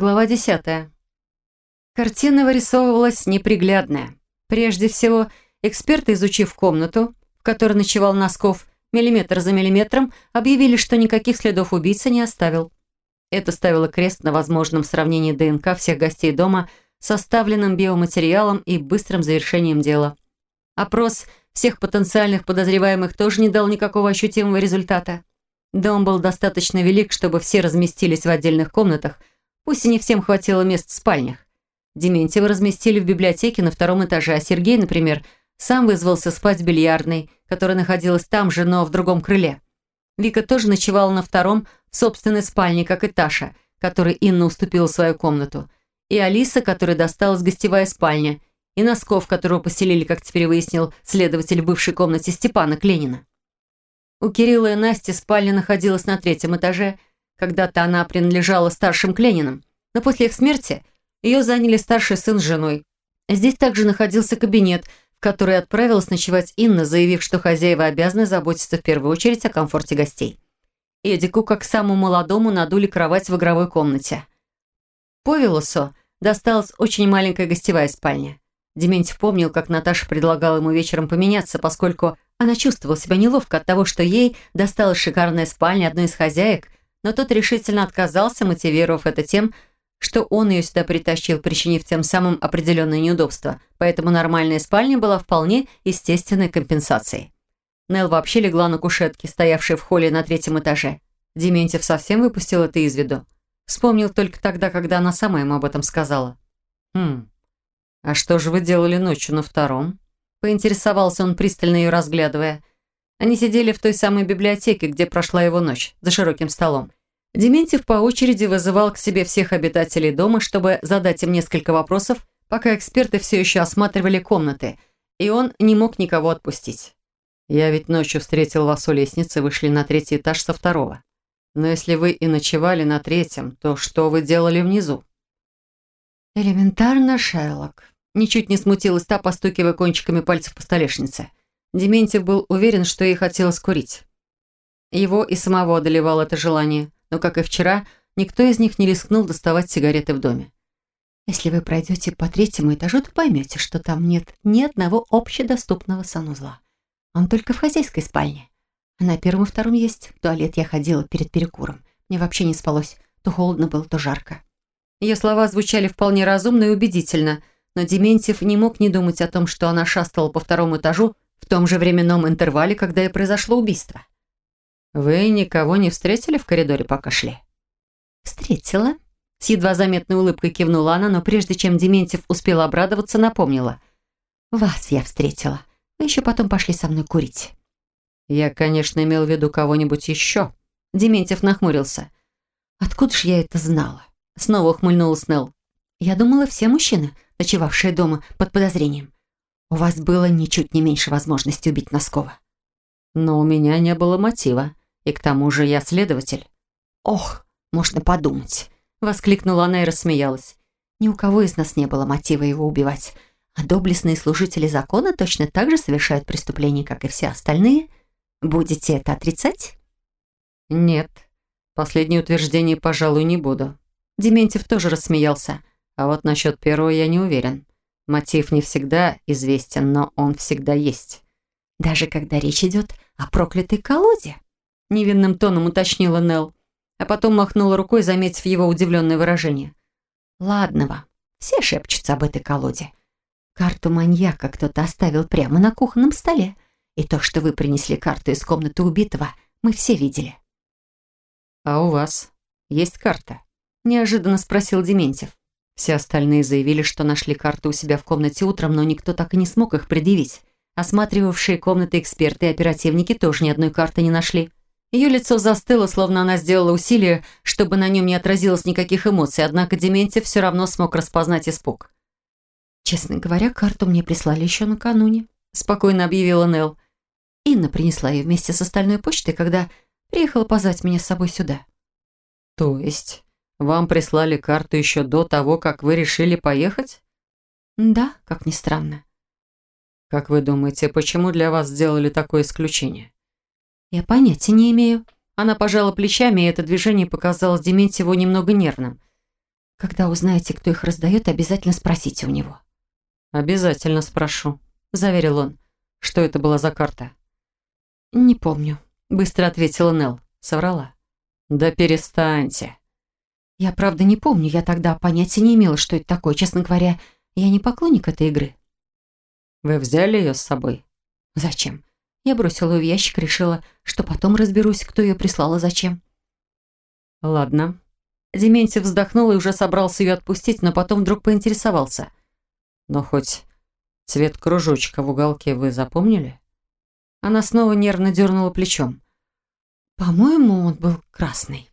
Глава 10. Картина вырисовывалась неприглядная. Прежде всего, эксперты, изучив комнату, в которой ночевал Носков, миллиметр за миллиметром, объявили, что никаких следов убийцы не оставил. Это ставило крест на возможном сравнении ДНК всех гостей дома составленным биоматериалом и быстрым завершением дела. Опрос всех потенциальных подозреваемых тоже не дал никакого ощутимого результата. Дом был достаточно велик, чтобы все разместились в отдельных комнатах, пусть и не всем хватило мест в спальнях. Дементьева разместили в библиотеке на втором этаже, а Сергей, например, сам вызвался спать в бильярдной, которая находилась там же, но в другом крыле. Вика тоже ночевала на втором, в собственной спальне, как и Таша, которой Инна уступила свою комнату, и Алиса, которой досталась гостевая спальня, и Носков, которого поселили, как теперь выяснил следователь в бывшей комнате Степана Кленина. У Кирилла и Насти спальня находилась на третьем этаже. Когда-то она принадлежала старшим Кленинам, но после их смерти ее заняли старший сын с женой. Здесь также находился кабинет, в который отправилась ночевать Инна, заявив, что хозяева обязаны заботиться в первую очередь о комфорте гостей. Эдику, как самому молодому, надули кровать в игровой комнате. По Велосу досталась очень маленькая гостевая спальня. Дементьев помнил, как Наташа предлагала ему вечером поменяться, поскольку она чувствовала себя неловко от того, что ей досталась шикарная спальня одной из хозяек, но тот решительно отказался, мотивировав это тем, что он ее сюда притащил, причинив тем самым определенное неудобство, поэтому нормальная спальня была вполне естественной компенсацией. Нел вообще легла на кушетке, стоявшей в холле на третьем этаже. Дементьев совсем выпустил это из виду. Вспомнил только тогда, когда она сама ему об этом сказала. «Хм, «А что же вы делали ночью на втором?» Поинтересовался он, пристально ее разглядывая. Они сидели в той самой библиотеке, где прошла его ночь, за широким столом. Дементьев по очереди вызывал к себе всех обитателей дома, чтобы задать им несколько вопросов, пока эксперты все еще осматривали комнаты, и он не мог никого отпустить. «Я ведь ночью встретил вас у лестницы, вышли на третий этаж со второго. Но если вы и ночевали на третьем, то что вы делали внизу?» «Элементарно, Шерлок», Ничуть не смутилась та, постукивая кончиками пальцев по столешнице. Дементьев был уверен, что ей хотелось курить. Его и самого одолевало это желание, но, как и вчера, никто из них не рискнул доставать сигареты в доме. «Если вы пройдете по третьему этажу, то поймете, что там нет ни одного общедоступного санузла. Он только в хозяйской спальне. А на первом и втором есть. В туалет я ходила перед перекуром. Мне вообще не спалось. То холодно было, то жарко». Ее слова звучали вполне разумно и убедительно – но Дементьев не мог не думать о том, что она шастала по второму этажу в том же временном интервале, когда и произошло убийство. «Вы никого не встретили в коридоре, пока шли?» «Встретила». С едва заметной улыбкой кивнула она, но прежде чем Дементьев успел обрадоваться, напомнила. «Вас я встретила. Вы еще потом пошли со мной курить». «Я, конечно, имел в виду кого-нибудь еще». Дементьев нахмурился. «Откуда ж я это знала?» Снова ухмыльнулась Нелл. «Я думала, все мужчины ночевавшая дома под подозрением. У вас было ничуть не меньше возможности убить Носкова. Но у меня не было мотива, и к тому же я следователь. Ох, можно подумать, воскликнула она и рассмеялась. Ни у кого из нас не было мотива его убивать, а доблестные служители закона точно так же совершают преступления, как и все остальные. Будете это отрицать? Нет. Последнее утверждение, пожалуй, не буду. Дементьев тоже рассмеялся. А вот насчет первого я не уверен. Мотив не всегда известен, но он всегда есть. Даже когда речь идет о проклятой колоде? Невинным тоном уточнила Нелл, а потом махнула рукой, заметив его удивленное выражение. Ладного, все шепчутся об этой колоде. Карту маньяка кто-то оставил прямо на кухонном столе. И то, что вы принесли карту из комнаты убитого, мы все видели. «А у вас есть карта?» – неожиданно спросил Дементьев. Все остальные заявили, что нашли карты у себя в комнате утром, но никто так и не смог их предъявить. Осматривавшие комнаты эксперты и оперативники тоже ни одной карты не нашли. Ее лицо застыло, словно она сделала усилие, чтобы на нем не отразилось никаких эмоций, однако Дементьев все равно смог распознать испуг. «Честно говоря, карту мне прислали еще накануне», – спокойно объявила Нелл. Инна принесла ее вместе с остальной почтой, когда приехала позвать меня с собой сюда. «То есть вам прислали карту еще до того, как вы решили поехать? Да, как ни странно. Как вы думаете, почему для вас сделали такое исключение? Я понятия не имею. Она пожала плечами, и это движение показалось Дементьеву немного нервным. Когда узнаете, кто их раздает, обязательно спросите у него». «Обязательно спрошу», — заверил он. «Что это была за карта?» «Не помню», — быстро ответила Нелл. Соврала. «Да перестаньте». «Я правда не помню. Я тогда понятия не имела, что это такое. Честно говоря, я не поклонник этой игры». «Вы взяли ее с собой?» «Зачем?» Я бросила ее в ящик, решила, что потом разберусь, кто ее прислал и зачем. «Ладно». Дементьев вздохнул и уже собрался ее отпустить, но потом вдруг поинтересовался. «Но хоть цвет кружочка в уголке вы запомнили?» Она снова нервно дернула плечом. «По-моему, он был красный».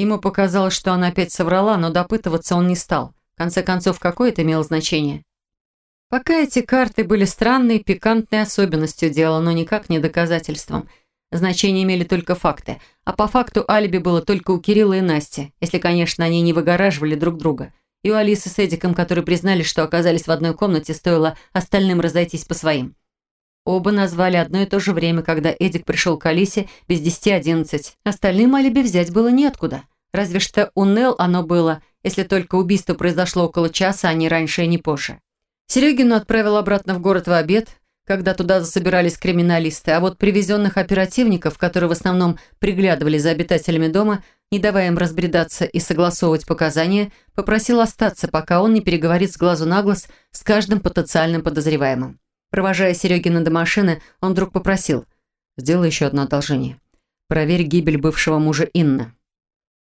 Ему показалось, что она опять соврала, но допытываться он не стал. В конце концов, какое это имело значение? Пока эти карты были странной, пикантной особенностью дела, но никак не доказательством. Значение имели только факты. А по факту алиби было только у Кирилла и Насти, если, конечно, они не выгораживали друг друга. И у Алисы с Эдиком, которые признали, что оказались в одной комнате, стоило остальным разойтись по своим. Оба назвали одно и то же время, когда Эдик пришел к Алисе без десяти одиннадцать. Остальным алиби взять было неоткуда. Разве что у Нел оно было, если только убийство произошло около часа, а не раньше и не позже. Серегину отправил обратно в город в обед, когда туда засобирались криминалисты, а вот привезенных оперативников, которые в основном приглядывали за обитателями дома, не давая им разбредаться и согласовывать показания, попросил остаться, пока он не переговорит с глазу на глаз с каждым потенциальным подозреваемым. Провожая Серегина до машины, он вдруг попросил «Сделай еще одно одолжение. Проверь гибель бывшего мужа Инны».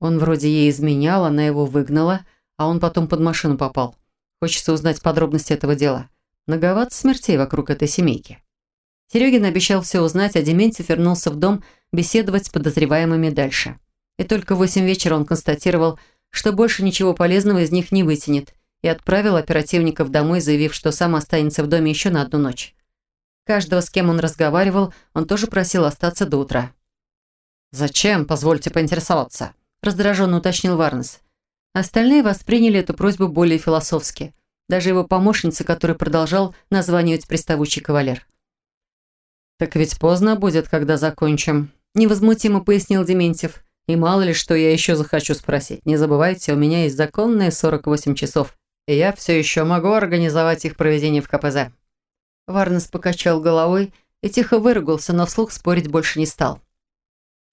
Он вроде ей изменял, она его выгнала, а он потом под машину попал. Хочется узнать подробности этого дела. Многовато смертей вокруг этой семейки. Серегин обещал все узнать, а Дементьев вернулся в дом беседовать с подозреваемыми дальше. И только в восемь вечера он констатировал, что больше ничего полезного из них не вытянет, и отправил оперативников домой, заявив, что сам останется в доме еще на одну ночь. Каждого, с кем он разговаривал, он тоже просил остаться до утра. «Зачем, позвольте поинтересоваться?» – раздраженно уточнил Варнес. Остальные восприняли эту просьбу более философски. Даже его помощница, который продолжал названивать приставучий кавалер. «Так ведь поздно будет, когда закончим», – невозмутимо пояснил Дементьев. «И мало ли, что я еще захочу спросить. Не забывайте, у меня есть законные 48 часов и я все еще могу организовать их проведение в КПЗ». Варнес покачал головой и тихо выругался, но вслух спорить больше не стал.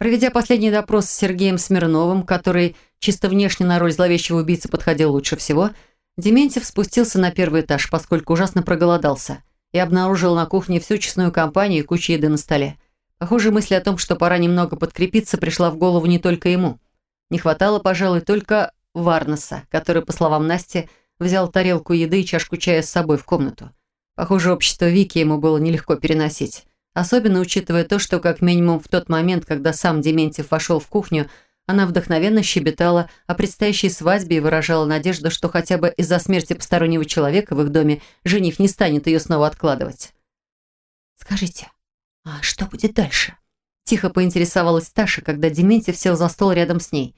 Проведя последний допрос с Сергеем Смирновым, который чисто внешне на роль зловещего убийцы подходил лучше всего, Дементьев спустился на первый этаж, поскольку ужасно проголодался, и обнаружил на кухне всю честную компанию и кучу еды на столе. Похоже, мысль о том, что пора немного подкрепиться, пришла в голову не только ему. Не хватало, пожалуй, только Варнеса, который, по словам Насти, взял тарелку еды и чашку чая с собой в комнату. Похоже, общество Вики ему было нелегко переносить. Особенно учитывая то, что как минимум в тот момент, когда сам Дементьев вошел в кухню, она вдохновенно щебетала о предстоящей свадьбе и выражала надежду, что хотя бы из-за смерти постороннего человека в их доме жених не станет ее снова откладывать. «Скажите, а что будет дальше?» Тихо поинтересовалась Таша, когда Дементьев сел за стол рядом с ней.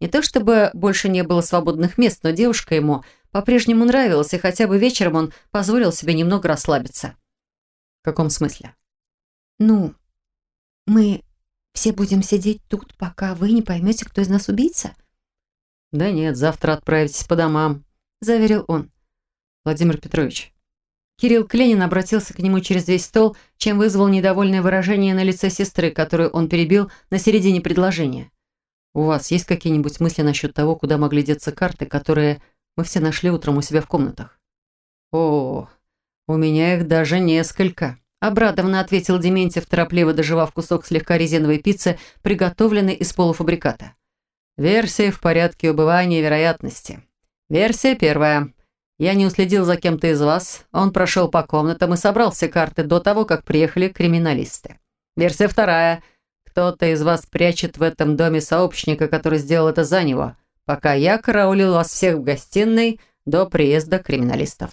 Не то чтобы больше не было свободных мест, но девушка ему по-прежнему нравилась, и хотя бы вечером он позволил себе немного расслабиться. В каком смысле? Ну, мы все будем сидеть тут, пока вы не поймете, кто из нас убийца? Да нет, завтра отправитесь по домам, заверил он. Владимир Петрович. Кирилл Кленин обратился к нему через весь стол, чем вызвал недовольное выражение на лице сестры, которую он перебил на середине предложения. У вас есть какие-нибудь мысли насчет того, куда могли деться карты, которые мы все нашли утром у себя в комнатах? О, у меня их даже несколько. Обрадованно ответил Дементьев, торопливо доживав кусок слегка резиновой пиццы, приготовленной из полуфабриката. Версия в порядке убывания вероятности. Версия первая. Я не уследил за кем-то из вас. Он прошел по комнатам и собрал все карты до того, как приехали криминалисты. Версия вторая – кто-то из вас прячет в этом доме сообщника, который сделал это за него, пока я караулил вас всех в гостиной до приезда криминалистов.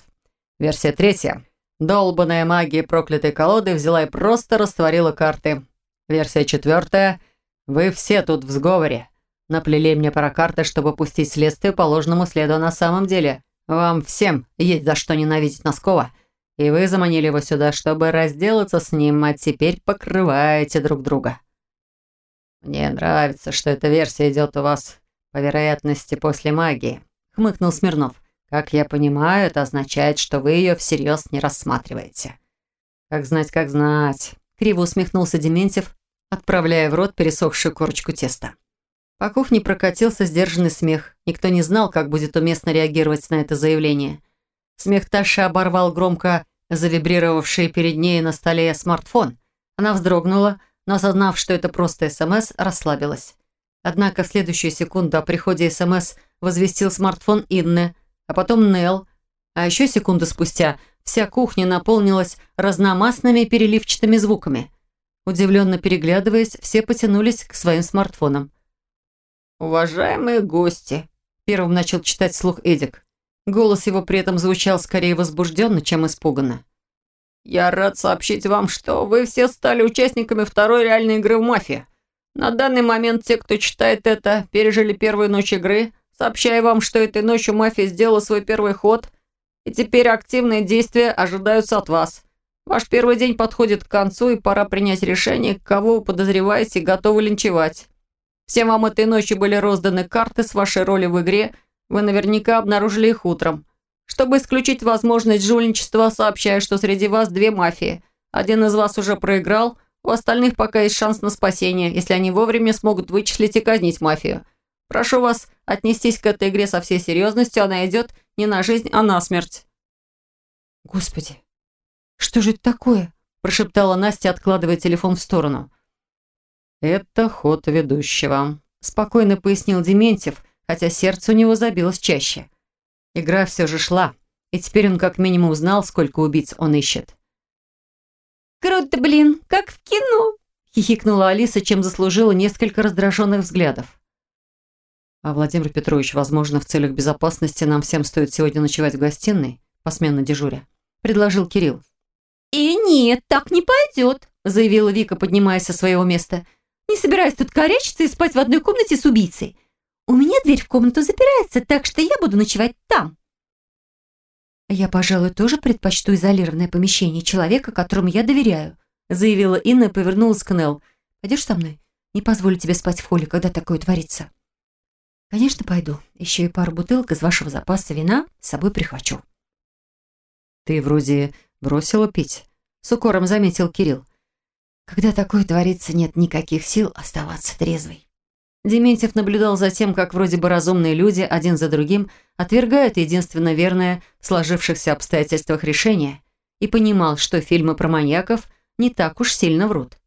Версия третья. Долбанная магия проклятой колоды взяла и просто растворила карты. Версия четвертая. Вы все тут в сговоре. Наплели мне пара карты, чтобы пустить следствие по ложному следу на самом деле. Вам всем есть за что ненавидеть Носкова. И вы заманили его сюда, чтобы разделаться с ним, а теперь покрываете друг друга. «Мне нравится, что эта версия идет у вас по вероятности после магии. хмыкнул Смирнов. «Как я понимаю, это означает, что вы ее всерьез не рассматриваете». «Как знать, как знать», — криво усмехнулся Дементьев, отправляя в рот пересохшую корочку теста. По кухне прокатился сдержанный смех. Никто не знал, как будет уместно реагировать на это заявление. Смех Таши оборвал громко завибрировавший перед ней на столе смартфон. Она вздрогнула, но осознав, что это просто СМС, расслабилась. Однако в следующую секунду о приходе СМС возвестил смартфон Инны, а потом Нел, а еще секунду спустя вся кухня наполнилась разномастными переливчатыми звуками. Удивленно переглядываясь, все потянулись к своим смартфонам. «Уважаемые гости», – первым начал читать слух Эдик. Голос его при этом звучал скорее возбужденно, чем испуганно. «Я рад сообщить вам, что вы все стали участниками второй реальной игры в мафию. На данный момент те, кто читает это, пережили первую ночь игры. Сообщаю вам, что этой ночью мафия сделала свой первый ход, и теперь активные действия ожидаются от вас. Ваш первый день подходит к концу, и пора принять решение, кого вы подозреваете и готовы линчевать. Всем вам этой ночью были розданы карты с вашей роли в игре, вы наверняка обнаружили их утром. Чтобы исключить возможность жульничества, сообщаю, что среди вас две мафии. Один из вас уже проиграл, у остальных пока есть шанс на спасение, если они вовремя смогут вычислить и казнить мафию. Прошу вас отнестись к этой игре со всей серьезностью, она идет не на жизнь, а на смерть». «Господи, что же это такое?» – прошептала Настя, откладывая телефон в сторону. «Это ход ведущего», – спокойно пояснил Дементьев, хотя сердце у него забилось чаще. Игра все же шла, и теперь он как минимум узнал, сколько убийц он ищет. «Круто, блин, как в кино!» – хихикнула Алиса, чем заслужила несколько раздраженных взглядов. «А Владимир Петрович, возможно, в целях безопасности нам всем стоит сегодня ночевать в гостиной, посменно дежуря», – предложил Кирилл. «И нет, так не пойдет», – заявила Вика, поднимаясь со своего места. «Не собираюсь тут корячиться и спать в одной комнате с убийцей. У меня дверь в комнату запирается, так что я буду ночевать там». «Я, пожалуй, тоже предпочту изолированное помещение человека, которому я доверяю», заявила Инна и повернулась к Нелл. «Пойдешь со мной? Не позволю тебе спать в холле, когда такое творится». «Конечно, пойду. Еще и пару бутылок из вашего запаса вина с собой прихвачу». «Ты вроде бросила пить», — с укором заметил Кирилл. «Когда такое творится, нет никаких сил оставаться трезвой». Дементьев наблюдал за тем, как вроде бы разумные люди один за другим отвергают единственно верное в сложившихся обстоятельствах решение и понимал, что фильмы про маньяков не так уж сильно врут.